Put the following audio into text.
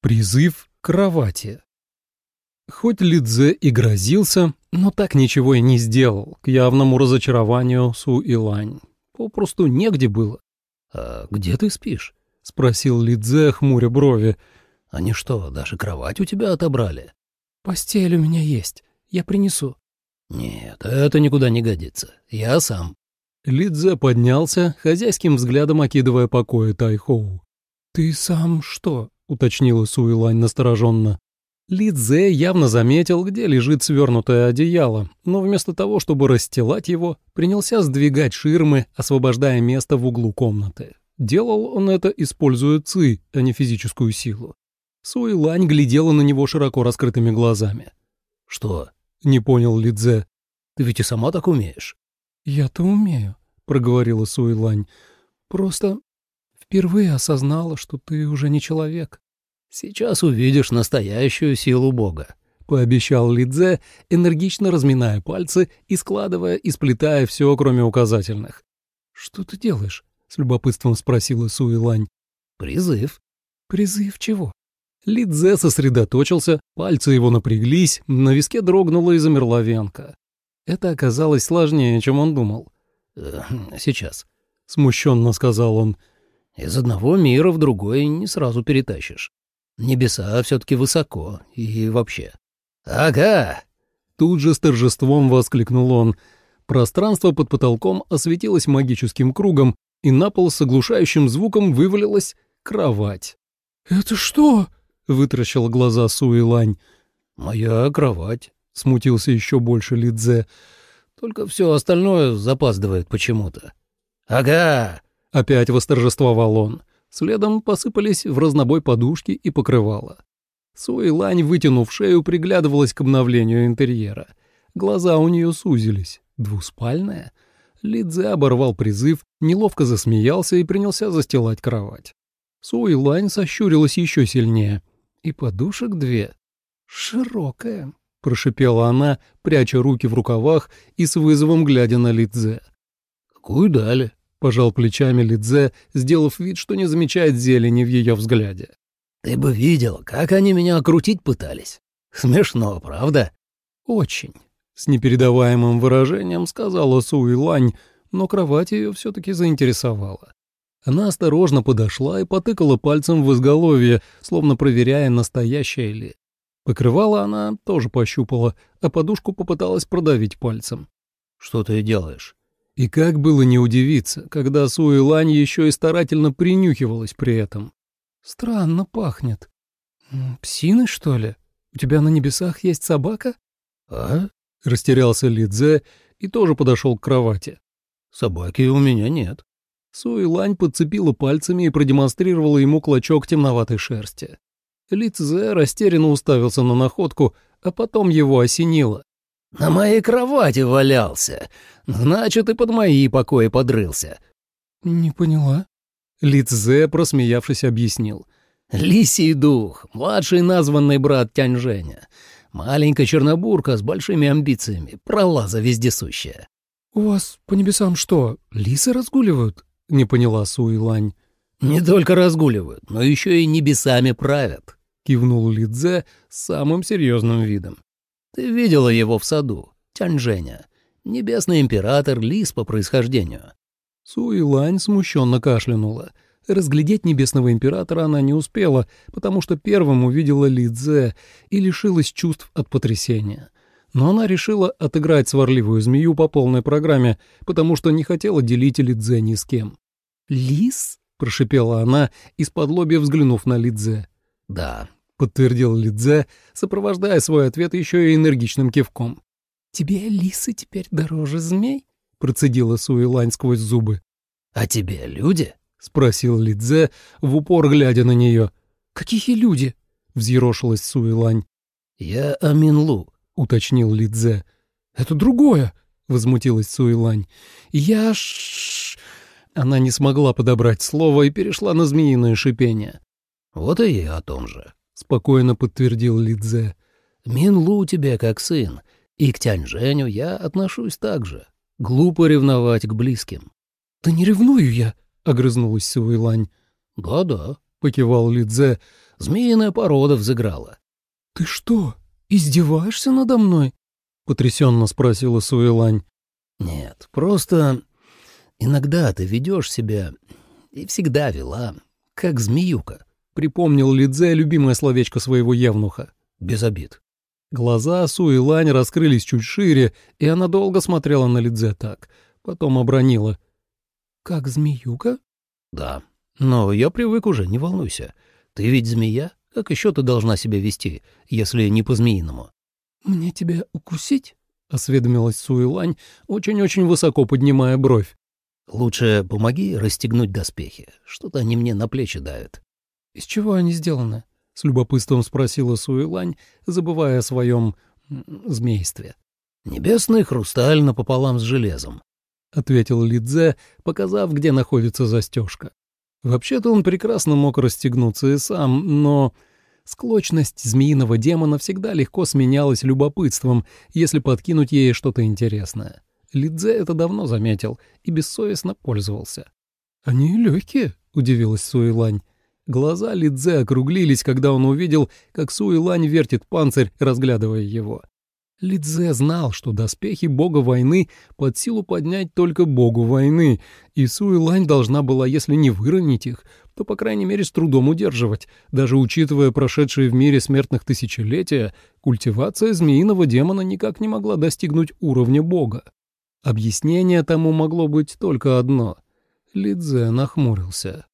Призыв к кровати. Хоть Лидзе и грозился, но так ничего и не сделал, к явному разочарованию Су Илань. Попросту негде было. «А где ты спишь?» — спросил Лидзе, хмуря брови. «Они что, даже кровать у тебя отобрали?» «Постель у меня есть. Я принесу». «Нет, это никуда не годится. Я сам». Лидзе поднялся, хозяйским взглядом окидывая покои Тайхоу. «Ты сам что?» — уточнила Суэлань настороженно. Лидзе явно заметил, где лежит свернутое одеяло, но вместо того, чтобы расстилать его, принялся сдвигать ширмы, освобождая место в углу комнаты. Делал он это, используя ци, а не физическую силу. Суэлань глядела на него широко раскрытыми глазами. «Что?» — не понял Лидзе. «Ты ведь и сама так умеешь». «Я-то умею», — проговорила Суэлань. «Просто впервые осознала, что ты уже не человек». «Сейчас увидишь настоящую силу Бога», — пообещал Лидзе, энергично разминая пальцы и складывая и сплетая все, кроме указательных. «Что ты делаешь?» — с любопытством спросила Суэлань. «Призыв». «Призыв чего?» Лидзе сосредоточился, пальцы его напряглись, на виске дрогнула и замерла венка. Это оказалось сложнее, чем он думал. «Э, «Сейчас», — смущенно сказал он. «Из одного мира в другой не сразу перетащишь. Небеса все-таки высоко и вообще». «Ага!» Тут же с торжеством воскликнул он. Пространство под потолком осветилось магическим кругом, и на пол с оглушающим звуком вывалилась кровать. «Это что?» — вытращила глаза Суэлань. «Моя кровать», — смутился еще больше Лидзе. «Только все остальное запаздывает почему-то». «Ага!» — опять восторжествовал он. Следом посыпались в разнобой подушки и покрывала. Суэлань, вытянув шею, приглядывалась к обновлению интерьера. Глаза у нее сузились. Двуспальная? Лидзе оборвал призыв, неловко засмеялся и принялся застилать кровать. Суэлань сощурилась еще сильнее. И подушек две. «Широкая», — прошипела она, пряча руки в рукавах и с вызовом глядя на Лидзе. «Какую дали?» — пожал плечами Лидзе, сделав вид, что не замечает зелени в ее взгляде. «Ты бы видел, как они меня окрутить пытались. Смешно, правда?» «Очень», — с непередаваемым выражением сказала Суэлань, но кровать ее все-таки заинтересовала. Она осторожно подошла и потыкала пальцем в изголовье, словно проверяя, настоящее ли. Покрывала она тоже пощупала, а подушку попыталась продавить пальцем. «Что ты делаешь?» И как было не удивиться, когда Суэлань еще и старательно принюхивалась при этом. «Странно пахнет. Псины, что ли? У тебя на небесах есть собака?» «А?» — растерялся Лидзе и тоже подошел к кровати. «Собаки у меня нет». Суэлань подцепила пальцами и продемонстрировала ему клочок темноватой шерсти. Лице растерянно уставился на находку, а потом его осенило. «На моей кровати валялся. Значит, и под мои покои подрылся». «Не поняла». Лице, просмеявшись, объяснил. «Лисий дух, младший названный брат Тянь Женя. Маленькая чернобурка с большими амбициями, пролаза вездесущая». «У вас по небесам что, лисы разгуливают?» — не поняла Суэлань. «Не только разгуливают, но еще и небесами правят», — кивнул Лидзе с самым серьезным видом. «Ты видела его в саду, Тяньжэня, небесный император лис по происхождению». Суэлань смущенно кашлянула. Разглядеть небесного императора она не успела, потому что первым увидела Лидзе и лишилась чувств от потрясения. Но она решила отыграть сварливую змею по полной программе, потому что не хотела делить Лидзе ни с кем. «Лис?» — прошипела она, из-под лобья взглянув на Лидзе. «Да», — подтвердил Лидзе, сопровождая свой ответ еще и энергичным кивком. «Тебе лисы теперь дороже змей?» — процедила Суэлань сквозь зубы. «А тебе люди?» — спросил Лидзе, в упор глядя на нее. «Какие люди?» — взъерошилась Суэлань. «Я Аминлу», — уточнил Лидзе. «Это другое», — возмутилась Суэлань. «Я ш...» Она не смогла подобрать слово и перешла на змеиное шипение. «Вот и я о том же», — спокойно подтвердил Лидзе. «Минлу тебе как сын, и к Тянь-Женю я отношусь так же. Глупо ревновать к близким». «Да не ревную я», — огрызнулась Суэлань. «Да-да», — покивал Лидзе. «Змеиная порода взыграла». «Ты что, издеваешься надо мной?» — потрясенно спросила Суэлань. «Нет, просто иногда ты ведешь себя, и всегда вела, как змеюка», — припомнил Лидзе любимое словечко своего евнуха. «Без обид». Глаза Суэлань раскрылись чуть шире, и она долго смотрела на Лидзе так. Потом обронила. «Как змеюка?» «Да. Но я привык уже, не волнуйся. Ты ведь змея? Как еще ты должна себя вести, если не по-змеиному?» «Мне тебя укусить?» — осведомилась Суэлань, очень-очень высоко поднимая бровь. «Лучше помоги расстегнуть доспехи. Что-то они мне на плечи давят». «Из чего они сделаны?» — с любопытством спросила Суэлань, забывая о своем змействе. «Небесный хрусталь напополам с железом», — ответил Лидзе, показав, где находится застежка. Вообще-то он прекрасно мог расстегнуться и сам, но Склочность змеиного демона всегда легко сменялась любопытством, если подкинуть ей что-то интересное. Лидзе это давно заметил и бессовестно пользовался. «Они легкие», — удивилась Суэлань. Глаза Лидзе округлились, когда он увидел, как Суэлань вертит панцирь, разглядывая его. Лидзе знал, что доспехи бога войны под силу поднять только богу войны, и Суэлань должна была, если не выронить их, то, по крайней мере, с трудом удерживать. Даже учитывая прошедшие в мире смертных тысячелетия, культивация змеиного демона никак не могла достигнуть уровня бога. Объяснение тому могло быть только одно. Лидзе нахмурился.